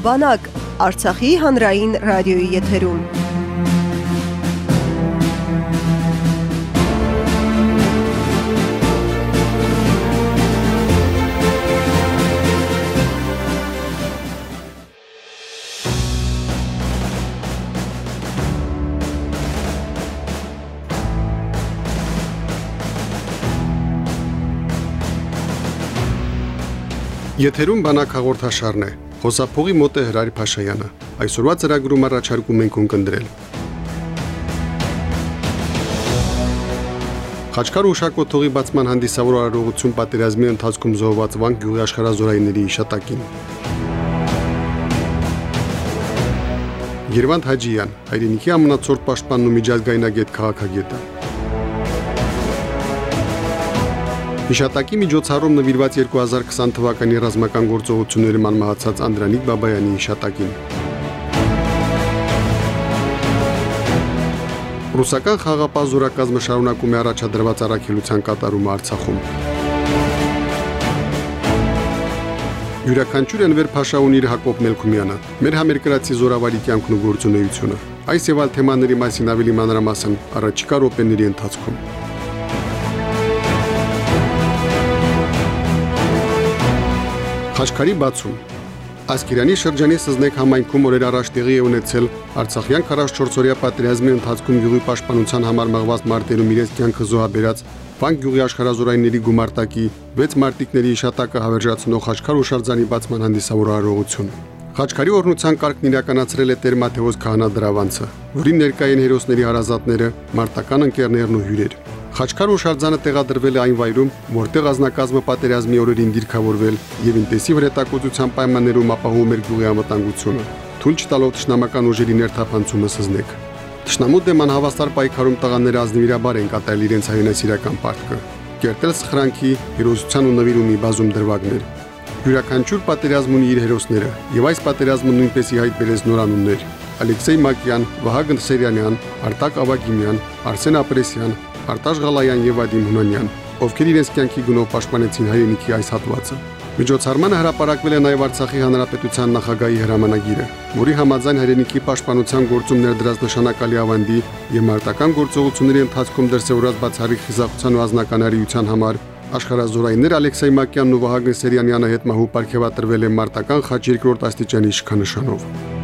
Բանակ Արցախի հանրային ռադիոյի եթերում։ Եթերում բանակ հաղորդաշարն է։ Խոսափողի մոտ է Հրարի Փաշայանը։ Այսօրվա ծրագրում առաջարկում ենք ունկնդրել։ Խաչքար ուշակոթողի բացման հանդիսավոր արարողություն պատերազմի ընթացքում զոհված Վանք գյուղի աշխարհազորայինների իշտակին։ Երվանդ Հաջիյան, հայրենիքի ամնացորդ պաշտպանն ու միջազգայնագետ քաղաքագետը։ Հիշատակի միջոցառում նվիրված 2020 թվականի ռազմական գործողությունների ման մահացած Անդրանիկ Բաբայանի հիշատակին։ Ռուսական խաղապահ զորակազմը շարունակում է առաջադրված առաքելության կատարումը Արցախում։ Յուրաքանչյուր Էնվեր Փաշաուն իր Հակոբ Մելքումյանը։ Մեր համերկրացի զորավարի կյանքն ու գործունեությունը։ Այս եւ այլ թեմաների մասին ավելի մանրամասն առաջիկա րոպեների ընթացքում։ Խաչքարի բացում Ասկերանի շրջանի Սզնեկ համայնքում օրեր առաջ տեղի է ունեցել Արցախյան 44-օրյա պատերազմի ընթացքում յուղի պաշտպանության համար մղված մարտերում իրենց կյանքը զոհաբերած Վանք գյուղի աշխարհազորայինների գումարտակի 6 մարտիկների իշտակը հավերժացնող Խաչքար ուշարձանի բացման հանդիսավոր արարողություն։ Խաչքարի օրնության կարգն իրականացրել է Տեր Մաթեոս Քահանա դրավանցը, որին ներկային հերոսների հարազատները, մարտական ընկերներն ու հյուրեր։ Խաչքար ուշարձանը տեղադրվել է այն վայրում, որտեղ ազնագազմը պատերազմի օրերին դիրքավորվել եւ ինտենսիվ հրետակոծության պայմաններում ապահովում էր գյուղի անվտանգությունը։ Թույլ չտալով ճշնամական ուժերի ներթափանցումը սզնեք։ Ճշնամու դեմ անհավասար պայքարում տղաները ազնվիրաբար են կատարել իրենց հայրենասիրական պարտքը։ Կերտել սխրանքի, հերոսության ու նվիրումի բազում դրվագներ։ Յուրաքանչյուր պատերազմ ունի իր հերոսները, եւ այս պատերազմը նույնպես ի հայտ բերեց նորանուններ։ Ալեքսեյ Մակյան, Վահագն Սերյանյան, Արտակ Ավագիմյան, Արսեն Ապրեսյան, Արտաշ Ղալայան եւ Վադիմ Հունանյան, ովքեր իրենց կյանքի գնով պաշտպանեցին հայրենիքի այս հատվածը։ Միջոցառմանը հրապարակվել է նաև Արցախի Հանրապետության նախագահի հրամանագիրը, որի համաձայն հայրենիքի պաշտպանության գործում ներդրած նշանակալի ավանդի եւ մարտական գործողությունների ընթացքում դրսեւորած բացառիկ խիզախության ու ազնականարիության համար աշխարհազորայիններ Ալեքսեյ Մակյանն ու Վահագն Սերյանյանը հետ մահու ապարգևատրվել են մարտական խաչ երկրորդ աստիճանի իշխանանշանով։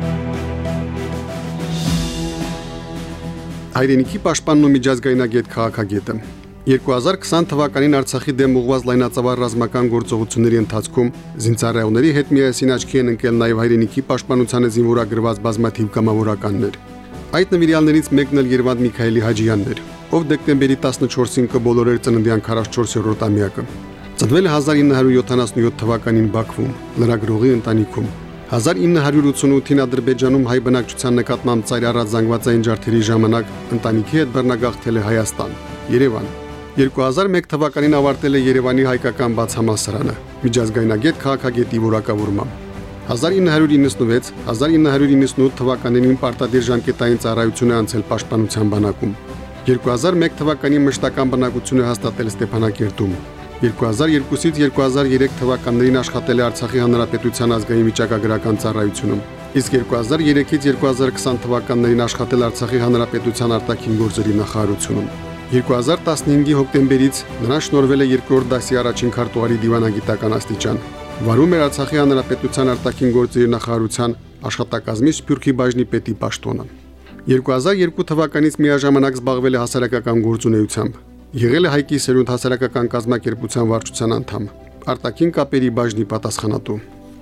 Հայրենիքի պաշտպանն ու միջազգայնագետ քաղաքագետը 2020 թվականին Արցախի դեմ ուղղված լայնածավալ ռազմական գործողությունների ընթացքում զինծառայողների հետ միասին աչքի են ընկել նաև հայրենիքի պաշտպանությանը զինվորագրված բազմաթիվ կամավորականներ։ Այդ նվիրյալներից մեկն էլ Երվանդ Միքայելի Հաջյանն էր, ով դեկտեմբերի 14-ին կբոլորեր ծննդյան 44-րդ ամյակը։ Ծնվել է 1977 թվականին Բաքվում, լրագրողի ընտանիքում։ 1988-ին Ադրբեջանում հայ բնակչության նկատմամբ ծայրառած զանգվածային ջարդերի ժամանակ ընտանիքի հետ բռնագաղթել է Հայաստան, Երևան։ 2001 թվականին ավարտել է Երևանի հայկական բաց համալսարանը, միջազգայնագետ քաղաքագետի որակավորմամբ։ 1996-1998 թվականներին պարտադիր ժամկետային ծառայություն է անցել Պաշտպանության բանակում։ 2001 թվականի մշտական բնակություն է հաստատել Ստեփանակերտում, 2002-ից 2003 թվականներին աշխատել է Արցախի Հանրապետության ազգային վիճակագրական ծառայությունում, իսկ 2003-ից 2020 թվականներին աշխատել Արցախի Հանրապետության արտաքին գործերի նախարարությունում։ 2015-ի հոկտեմբերից նրան շնորվել է երկրորդ դասի առաջին քարտուղարի դիվանագիտական աստիճան։ Վարում էր Արցախի Հանրապետության արտաքին գործերի նախարարության աշխատակազմի Սփյուռքի բաժնի պետի պաշտոնը։ 2002 թվականից միաժամանակ զբաղվել է հասարակական գործունեությամբ, Եղել է Հայկի սերունդ հասարակական կազմակերպության վարչության անդամ, արտաքին կապերի բաժնի պատասխանատու։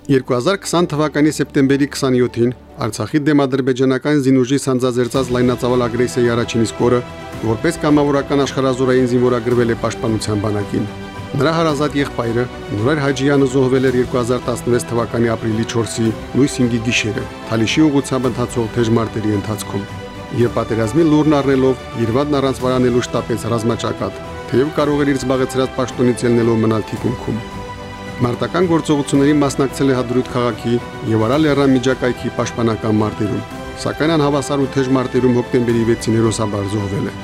2020 թվականի սեպտեմբերի 27-ին Արցախի դեմ ադրբեջանական զինուժի սանձազերծած լայնածավալ ագրեսիայի առաջին իսկ օրը որպես կամավորական աշխարհազորային զինվորագրվել է պաշտպանության բանակին։ Նրա հարազատ եղբայրը Նուրեր Հաջյանը զոհվել էր 2016 թվականի ապրիլի 4-ի լույս 5-ի գիշերը Թալիշի ուղությամբ ընթացող թեժ մարտերի ընթացքում եւ պատերազմի լուրն առնելով Երվանն առանց վարանելու շտապեց ռազմաճակատ, թեև կարող էր իր զբաղեցրած պաշտոնից ելնելով մնալ թիկունքում։ Մարտական գործողությունների մասնակցել է Հադրուտ քաղաքի եւ Արալ լեռան միջակայքի պաշտպանական մարտերում, սակայն անհավասար ու թեժ մարտերում հոկտեմբերի 6-ին հերոսաբար զոհվել է։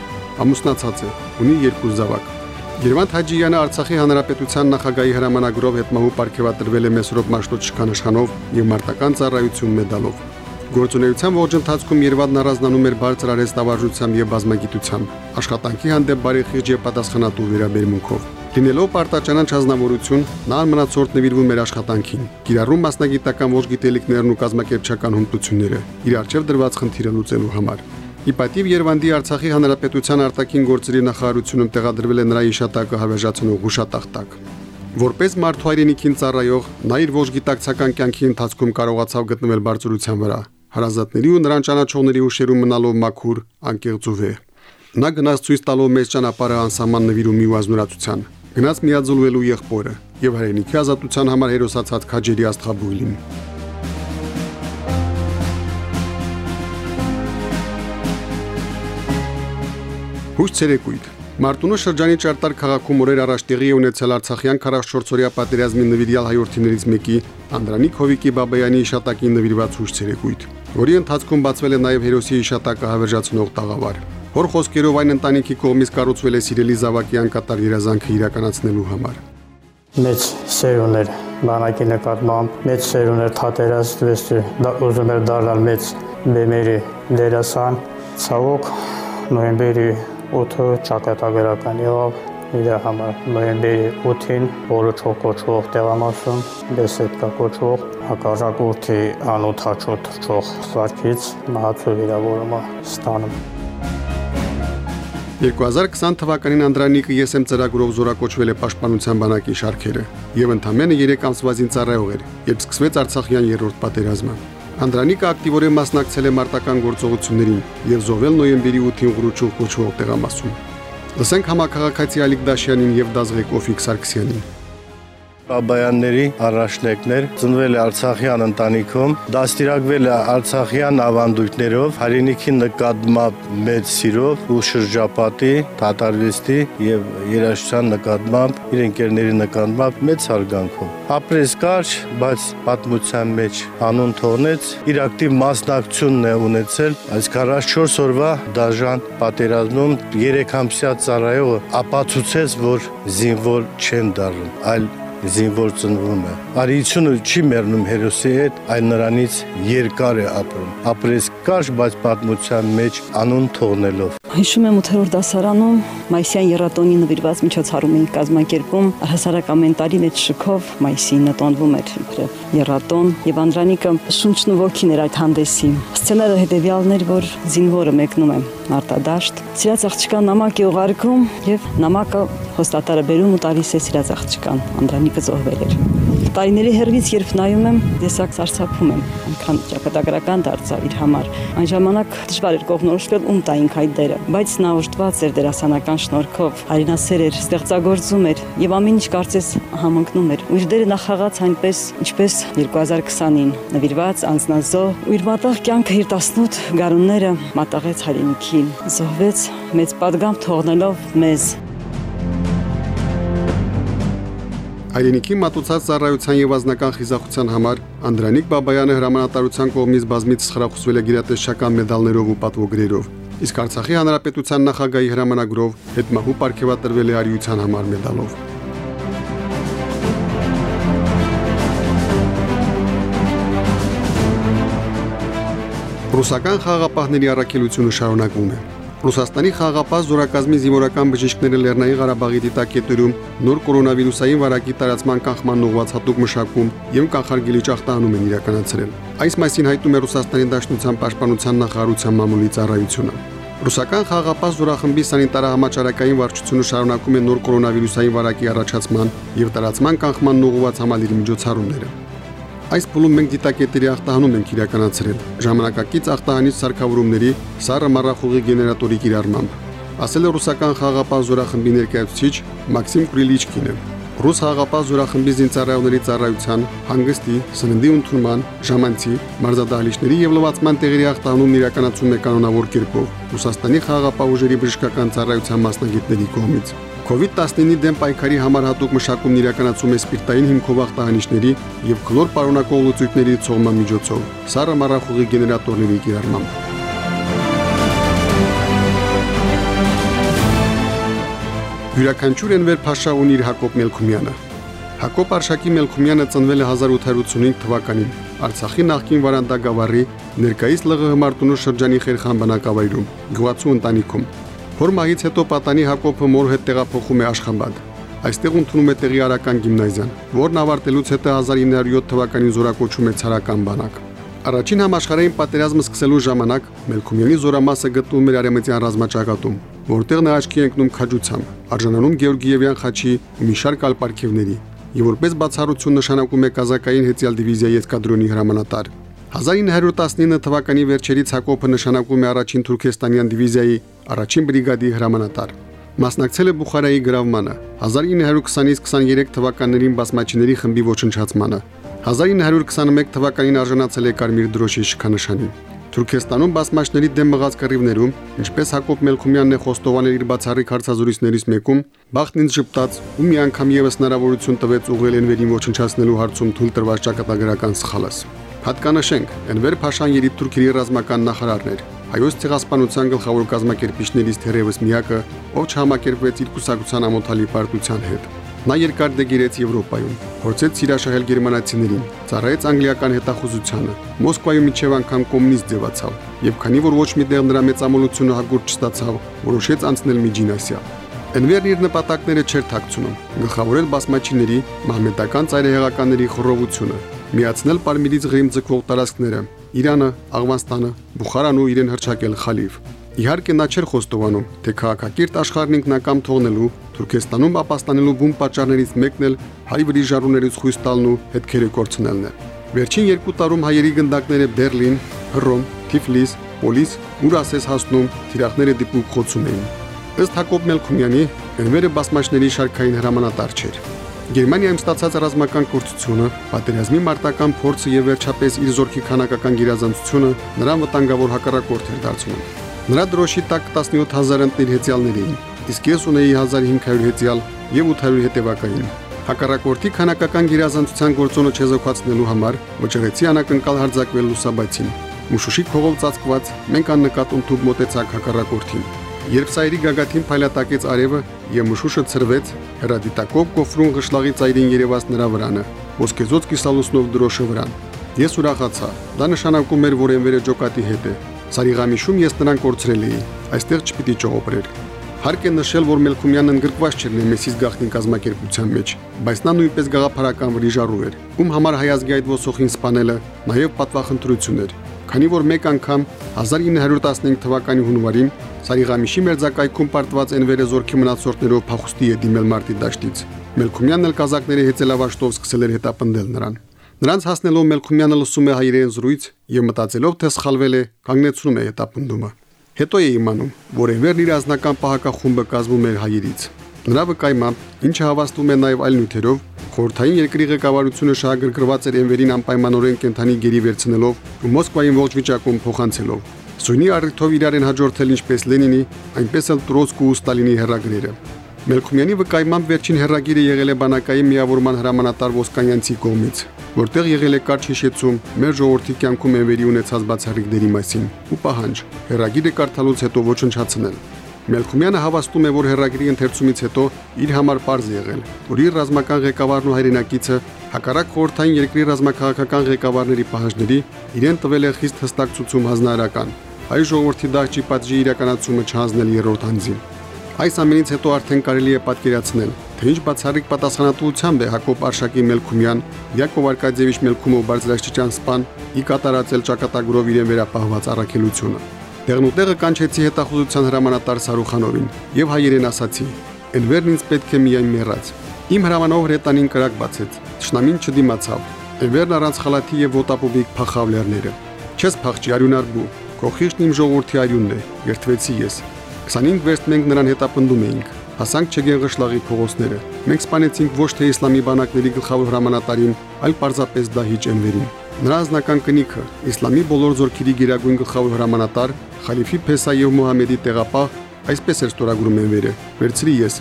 Ամուսնացած է, ունի երկու զավակ։ Երվանդ Հաջյանը Արցախի հանրապետության նախագահի հրամանագրով հետմահու ապարգևատրվել է Մեսրոպ Մաշտոչկան իշխանով եւ մարտական ծառայություն մեդալով։ Գործունեության ողջ ընթացքում Երվանդն առանձնանում էր բարձր արհեստավարժությամբ եւ բազմագիտությամբ, աշխատանքի հանդեպ բարեխիղճ եւ պատասխանատու վերաբերմունքով։ Լինելով պարտաճանաչ ազնվորություն, նա անմնացորդ նվիրվում էր աշխատանքին, կիրառում մասնագիտական ողջ գիտելիքներն ու կազմակերպչական հմտությունները, իր արժև դրված խնդիրը լուծելու համար։ Ի պատիվ Երևանի Արցախի Հանրապետության արտաքին գործերի նախարարությունում տեղադրվել է նրա իշտակը հավերժացնող հուշատախտակ։ Որպես մարդու հայրենիքին ծառայող, նա իր ողջ գիտակցական կյանքի ընթացքում կարողացավ գտնվել բարձրության վրա, հարազատների ու նրան ճանաչողների ուշերում մնալով մաքուր, անկեղծ ու վեհ։ Նա գնաց ցույց տալով մեծ ճանապարհը անսահման նվիրումի ու ազնուրացության, գնաց միաձուլվելու եղբորը եւ հայրենիքի ազատության համար հերոսացած քաջերի աստղաբույլին։ Հույս ցերեկույթ Մարտունու շրջանի Ճարտար քաղաքում օրեր առաջ տեղի է ունեցել Արցախյան 44-օրյա պատերազմի նվիրյալ հայրենիքներից մեկի Անդրանիկ Հովիկի Բաբայանի իշտակին նվիրված հույս ցերեկույթ, որի ընթացքում բացվել է նաև հերոսի իշտակը հավերժացնող տաղավար։ Հոր խոսքերով այն ընտանիքի կողմից կառուցվել է Սիրելի Զավակյան կատար երազանքը իրականացնելու համար։ Մեծ սերունդեր բանակի նկատմամբ մեծ սերունդեր թատերաստվեցի ուզում էր դառնալ մեծ բեմերի դերասան ցավոք նոյեմբերի 8-ը ճակատագրական եղավ իր համար նոյեմբերի 8-ին որը չոկոչվող տեղամասում բեսեդկա կոչվող հակառակորդի անօթաչոտ թռչող սարքից մահացու վիրավորումը ստանում 2020 թվականին Անդրանիկը եսեմ ծրագրով զորակոչվել է Պաշտպանության բանակի շարքերը եւ ընդամենը 3 ամսվա ծառայող էր, երբ սկսվեց Արցախյան երրորդ պատերազմը։ Անդրանիկը ակտիվորեն մասնակցել է մարտական գործողություններին եւ զոհվել նոյեմբերի 8-ին Ղրուչուղ կոչվող տեղամասում։ Լսենք համակարգացի Ալիկ Դաշյանին եւ Դազղեկ Օֆիկ Սարգսյանին։ Բաբայանների առաջնեկներ ծնվել է Արցախյան ընտանիքում, դաստիարակվել է Արցախյան ավանդույթներով, հայրենիքի նկատմամբ մեծ սիրով ու շրջապատի, թաթարվեստի եւ երաժշտության նկատմամբ, իր ընկերների նկատմամբ մեծ հարգանքով։ Ապրես կարճ, բայց պատմության մեջ անուն թողնեց, իր ակտիվ մասնակցությունն է ունեցել այս 44 օրվա դաժան պատերազմում 3 ամսյա ծառայողը ապացուցեց, որ զինվոր չեն դառնում, այլ զինվոր ծնվում է։ Արիությունը չի մեռնում հերոսի հետ, այլ նրանից երկար է ապրում։ Ապրես կարճ, բայց պատմության մեջ անուն թողնելով։ Հիշում եմ 8-րդ դասարանում Մայիսյան երաթոնի նվիրված միջոցառում էինք կազմակերպում հասարակ ամեն տարի մեծ շքով Մայիսին նտոնվում էր իբրև երաթոն եւ Անդրանիկը շունչն ու ոգին էր այդ հանդեսի։ Սցենարը հետեւյալն էր, որ զինվորը մեկնում է արտադաշտ, սիրած աղջկան նամակ է ուղարկում եւ նամակը հոստատարը բերում ու տալիս է սիրած աղջկան։ Անդրանիկը զոհվել էր Տարիների հեռվից երբ նայում եմ, տեսակ սարսափում եմ, այնքան ճակատագրական դարձավ իր համար։ Այն ժամանակ դժվար էր կողնորոշվել ում տայինք այդ դերը, բայց նա ուշտված էր դերասանական շնորհքով, արինասեր էր, ստեղծագործում էր եւ ամեն ինչ կարծես համընկնում էր։ Ու իր դերը նախաղաց այնպես, ինչպես 2020-ին նվիրված անznազող ու իր մատաղ կյանքը իր 18 գարունները մատաղեց հայրենիքին, զոհվեց մեծ պատգամ թողնելով մեզ։ Հայրենիքի մատուցած ծառայության եւ ազնական խիզախության համար Անդրանիկ Բաբայանը հրամանատարության կողմից բազմից խրախուսվել է գիրատեսչական մեդալներով ու պատվոգրերով։ Իսկ Արցախի հանրապետության նախագահի հրամանագրով հետմահու ապարգևատրվել է արիության համար մեդալով։ Ռուսական խաղապահների առաքելությունը շարունակվում է։ Ռուսաստանի խաղապահ զորակազմի զինվորական բժիշկները Լեռնային Ղարաբաղի դիտակետերում նոր կորոնավիրուսային վարակի տարածման կանխման ուղղված հատուկ մշակում եւ կանխարգելիչ ախտահանում են իրականացրել։ Այս մասին հայտնում է Ռուսաստանի Դաշնության Պաշտպանության նախարարության մամուլի ծառայությունը։ Ռուսական խաղապահ զորախմբի սանիտարահամաճարակային վարչությունը շարունակում է նոր կորոնավիրուսային վարակի առաջացման եւ տարածման կանխման ուղղված համալիրի միջոցառումները։ Այս փուլում մենք դիտակետերի ախտահանում ենք իրականացրել ժամանակակից ախտահանիչ սարքավորումների սառը մառախուղի գեներատորի կիրառմամբ, ասել է ռուսական խաղապահ զորախմբի ներկայացուցիչ Մաքսիմ Կրիլիչկինը։ Ռուս խաղապահ զորախմբի զինծառայողների ծառայության, հանգստի, սննդի ընդունման, ժամանցի, մարզադահլիճների եւ լվացման տեղերի ախտահանումն իրականացում է կանոնավոր կերպով Ռուսաստանի խաղապահ ուժերի բժշկական ծառայության մասնագետների կողմից։ COVID-19-ի դեմ պայքարի համար հատուկ մշակումն իրականացում է սպիրտային հիմքով ախտահանիչների եւ քլոր պարունակող լուծույթների ցողման միջոցով, սառը մառախուղի գեներատորների կիրառմամբ։ Յուրաքանչյուր Էնվեր Փաշա ունի իր Հակոբ Մելքումյանը։ Հակոբ Արշակի Մելքումյանը ծնվել է 1885 թվականին Արցախի նախկին Վարանդագավառի ներկայիս ԼՂՀ Մարտունու շրջանի Խերխան բնակավայրում, գյուղացու ընտանիքում։ Հոր մահից հետո պատանի Հակոբը մոր հետ տեղափոխում է Աշխամբադ։ Այստեղ ընդունում է տեղի արական գիմնազիան, որն ավարտելուց հետո 1907 թվականին զորակոչում է ցարական բանակ։ Առաջին համաշխարհային պատերազմը սկսելու ժամանակ Մելքումյանի զորամասը գտնվում էր արեմտյան ռազմաճակատում, որտեղ նա աչքի ընկնում քաջությամբ, արժանանում Գեորգիևյան խաչի ու մի շարք այլ պարգևների, եւ որպես բացառություն նշանակում է կազակային հեծյալ դիվիզիայի էսկադրոնի հրամանատար։ 1919 թվականի վերջերից Հակոբը նշանակում է առաջին Թուրքեստանյան դիվիզիայի առաջին բրիգադի հրամանատար։ Մասնակցել է Բուխարայի գրավմանը, 1920-ից 23 թվականներին բազմաչիների խմբի ոչնչացմանը, 1921 թվականին արժանացել է Կարմիր դրոշի շքանշանին։ Թուրքեստանում բազմաշների դեմ մղած կռիվներում, ինչպես Հակոբ Մելքումյանն է խոստովանել իր բացառիկ հարցազրույցներից մեկում, բախտն ինձ ճպտաց ու մի անգամ եւս հնարավորություն տվեց ուղղել Էնվերին ոչնչացնելու հարցում թույլ տրված ճակատագրական սխալս։ Հատկանշենք, Էնվեր Փաշան երիտ Թուրքիի ռազմական նախարարն էր, հայոց ցեղասպանության գլխավոր կազմակերպիչներից թերևս միակը, ով չհամակերպվեց իր կուսակցության ամոթալի պարտության հետ։ Նա երկար դեգիրեց Եվրոպայում, փորձեց սիրաշահել գերմանացիներին, ծառայեց անգլիական հետախուզությանը, Մոսկվայում միջև անգամ կոմունիստ ձևացավ, եւ քանի որ ոչ մի տեղ նրա մեծամոլությունը հագուրտ չստացավ, որոշեց անցնել Միջին Ասիա։ Էնվերն իր նպատակները չէր ཐակցնում, գլխավորել բազմաչիների, մահմեդական ծայրահեղականների խռովությունը, միացնել Պարմիրից Ղրիմ ձգվող տարածքները, Իրանը, Աղվանստանը, Բուխարան ու իրեն հրճակել Խալիվ։ Իհարկե նա չէր խոստովանում, թե քաղաքակիրթ աշխարհն ինքնակամ թողնելու Թուրքեստանում ապաստանելու բուն պատճառներից մեկն էլ հայ վրիժառուներից խույս տալն ու հետքերը կորցնելն է։ Վերջին երկու տարում հայերի գնդակները Բերլին, Հռոմ, Թիֆլիս, Պոլիս ուրասես հասնում թիրախները դիպուկ խոցում էին։ Ըստ Հակոբ Մելքումյանի, Էնվերը բասմաչների շարքային հրամանատար չէր։ Գերմանիայում ստացած ռազմական կորցությունը, պատերազմի մարտական փորձը եւ վերջապես իր զորքի քանակական գերազանցությունը նրան վտանգավոր հակառակորդ էր դարձնում։ Նրա դրոշի տակ 17000 ընտիր հեծյալներ էին, իսկ ես ունեի 1500 հետյալ եւ 800 հետևակային։ Հակառակորդի քանակական գերազանցության գործոնը չեզոքացնելու համար վճռեցի անակնկալ հարձակվել լուսաբացին։ Մուշուշի քողով ծածկված մենք աննկատ ընդཐུբ մոտեցակ հակառակորդին։ Երբ Սայրի գագաթին փայլատակեց արևը եւ մշուշը ծրվեց, հրադիտակով կոֆրուն գշլաղի ծայրին երևաց նրա վրանը, ոսկեզոծ կիսալուսնով դրոշը վրան։ Ես ուրախացա։ Դա նշանակում էր, որ Էմվերը ջոկատի հետ է։ Սարիգամիշում ես նրան կորցրել էի։ Այստեղ չպիտի ճողոպրեր։ Հարկ է նշել, որ Մելքումյանն ընդգրկված չէր Նեմեսիս գաղտնի կազմակերպության մեջ, բայց նա նույնպես գաղափարական վրիժառու էր, ում համար հայազգի այդ ոսոխին սպանելը նաև պատվախնդրություն էր։ Քանի որ մեկ անգամ 1915 թվականի հունվարին Սարիղամիշի մերձակայքում պարտված Էնվերը զորքի մնացորդներով փախուստի է դիմել մարտի դաշտից։ Մելքումյանն էլ կազակների հեծելավաշտով սկսել էր հետապնդել նրան։ Նրանց հասնելով Մելքումյանը լսում է հայերեն զրույց եւ մտածելով թե սխալվել է, կանգնեցնում է հետապնդումը։ Հետո է իմանում, որ Էվերն իր ազնական պահակախումբը կազմում էր հայերից։ Նրա վկայմամբ, ինչը հավաստում է նաև այլ նյութերով, խորհրդային երկրի ղեկավարությունը շահագրգռված էր Էնվերին անպայմանորեն կենթանի գերի վերցնելով ու Մոսկվային ողջ վիճակում փոխանցելով։ Սույնի առիթով իրար են հաջորդել ինչպես Լենինի, այնպես էլ Տրոցկու ու Ստալինի հերագրերը։ Մելքումյանի վկայմամբ վերջին հերագիրը եղել է բանակային միավորման հրամանատար Ոսկանյանցի կողմից որտեղ եղել է կարճ հիշեցում մեր ժողովրդի կյանքում Էնվերի ունեցած բացառիկների մասին ու պահանջ հերագիրը կարդալուց հետո ոչնչացնել։ Մելքումյանը հավաստում է, որ հերագիրի ընթերցումից հետո իր համար པարզ եղել, որ իր ռազմական ղեկավարն ու հայրենակիցը հակառակ խորհրդային երկրի ռազմաքաղաքական ղեկավարների պահանջների իրեն տվել է խիստ հստակ ցուցում հանձնարարական հայ ժողովրդի դահճի պատժի իրականացումը չհանձնել երրորդ անձին։ Այս ամենից հետո արդեն կարելի է պատկերացնել, թե ինչ բացառիկ պատասխանատվությամբ է Հակոբ Արշակի Մելքումյան, Յակով Արկադիևիչ Մելքումով բարձրաստիճան սպան ի կատարածել ճակատագրով իրեն վերապահված առաքելությունը։ Տեղնուտեղը կանչեցի հետախուզության հրամանատար Սարուխանովին եւ հայերեն ասացի. «Էնվերն ինձ պետք է միայն մեռած»։ Իմ հրամանով հրետանին կրակ բացեց։ Տշնամին չդիմացավ։ Էնվերն առանց խալաթի եւ ոտապոբիկ փախավ լեռները։ Չես փախչի արյունարբու։ Քո խիղճն իմ ժողովրդի արյունն է։ Երթվեցի ես։ 25 վերստ մենք նրան հետապնդում էինք հասանք Չեգենղշլաղի փողոցները։ Մենք սպանեցինք ոչ թե իսլամի բանակների գլխավոր հրամանատարին, այլ պարզապես դահիճ Էնվերին։ Նրա ազնական կնիքը, իսլամի բոլոր զորքերի գերագույն գլխավոր հրամանատար Խալիֆի Փեսա եւ Մուհամեդի տեղապահ, այսպես էր ստորագրում Էնվերը։ Վերցրի ես։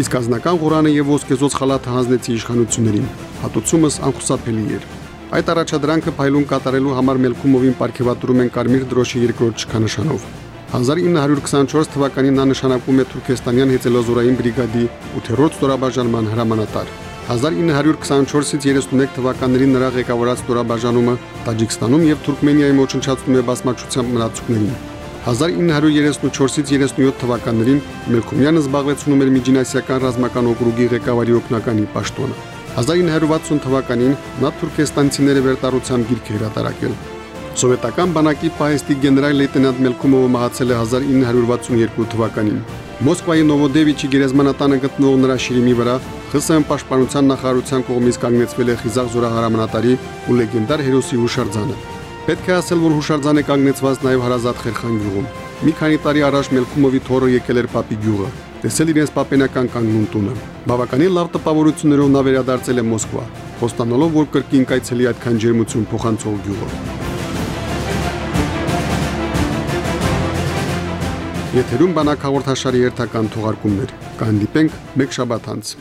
Իսկ ազնական Ղուրանը եւ ոսկեզոծ խալաթը հանձնեցի իշխանություններին։ Հատուցումս անխուսափելի էր։ Այդ առաջադրանքը փայլուն կատարելու համար Մելքումովին ապարգևատրում են Կարմիր դրոշի երկրորդ շքանշանով։ 1924 թվականին նա նշանակվում է Թուրքեստանյան հեծելոզորային բրիգադի 8-րդ ստորաբաժանման հրամանատար։ 1924-ից 31 թվականներին նրա ղեկավարած ստորաբաժանումը Տաջիկստանում եւ Թուրքմենիայում ոչնչացնում է բազմաճությամբ մնացուկներին։ 1934-ից 37 թվականներին Մելքումյանը զբաղեցնում էր Միջինասիական ռազմական օկրուգի ղեկավարի օգնականի պաշտոնը։ 1960 թվականին նա թուրքեստանցիները վերտարությամբ գիրք հրատարակել։ Սովետական բանակի պահեստի գեներալ լեյտենանտ Մելքումովը մահացել է 1962 թվականին։ Մոսկվայի Նովոդևիչի գերեզմանատանը գտնվող նրա շիրիմի վրա ԽՍՀՄ պաշտպանության նախարարության կողմից կանգնեցվել է խիզախ զորահրամանատարի ու լեգենդար հերոսի հուշարձանը։ Պետք է ասել, որ հուշարձանը կանգնեցված նաև հարազատ Խերխան գյուղում։ Մի քանի տարի առաջ Մելքումովի թորը եկել էր Պապի գյուղը, տեսել իրենց պապենական կանգնուն տունը։ Բավականին լավ տպավորություններով նա վերադարձել է Մոսկվա, խոստանալով, որ կրկին կայցելի այդքան ջերմություն փոխանցող գյուղը։ Եթերում բանակ հաղորդաշարի երթական թողարկումներ։ Կհանդիպենք մեկ շաբաթ անց։